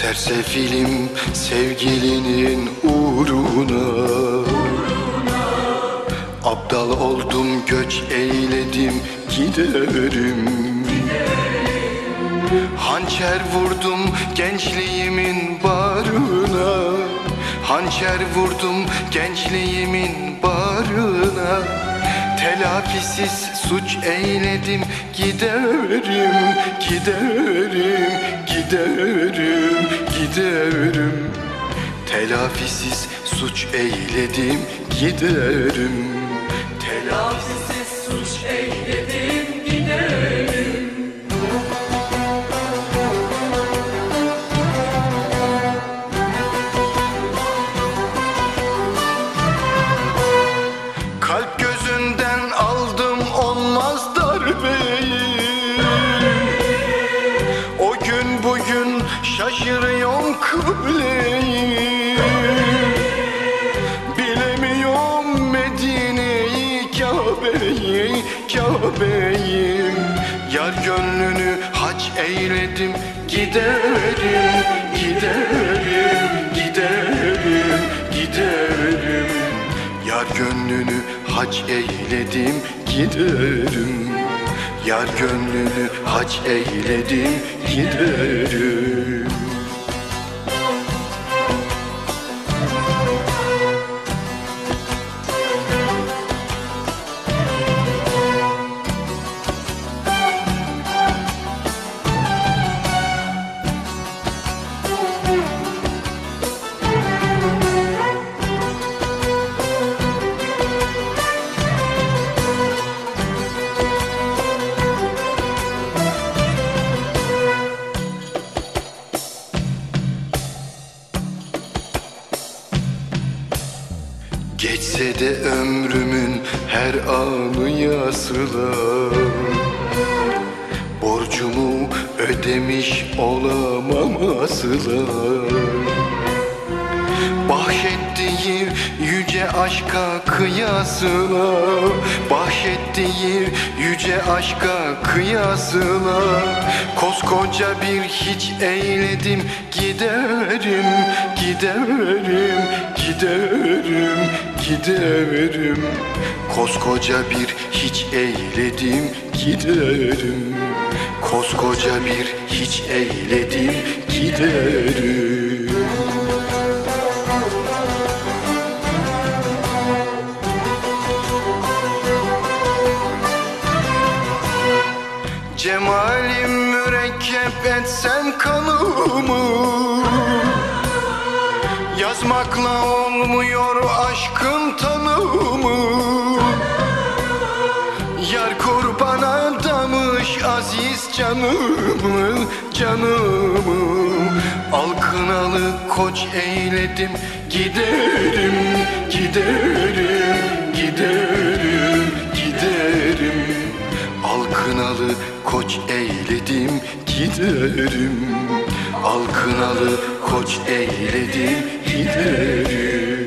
Sersefilim sevgilinin uğruna. Abdal oldum göç eyledim giderim. Hançer vurdum gençliğimin barına. Hançer vurdum gençliğimin barına Telafisiz suç eyledim giderim Giderim, giderim, giderim. Telafisiz suç eyledim giderim. Telafisiz Siz suç eyledim Kabe'yi Kabe'yi. Yar gönlünü hac eyledim Giderim, giderim, giderim, giderim. Yar gönlünü hac eyledim giderim. Yar gönlünü hac eyledim giderim Geçse de ömrümün her anı yazıla Borcumu ödemiş olamam asla Bahşettiği yüce aşka kıyasına Bahşettiği yüce aşka kıyasına Koskoca bir hiç eyledim giderim Giderim, giderim, giderim. Koskoca bir hiç eyledim giderim. Koskoca bir hiç eyledim giderim Cemalim mürekkep etsem kanımı. Yazmakla olmuyor aşkın tanımı. Yar kurban adamış aziz canımı Canımı. Alkınalı koç eyledim giderim, giderim, giderim Alkınalı koç eyledim giderim. Alkınalı koç eyledim giderim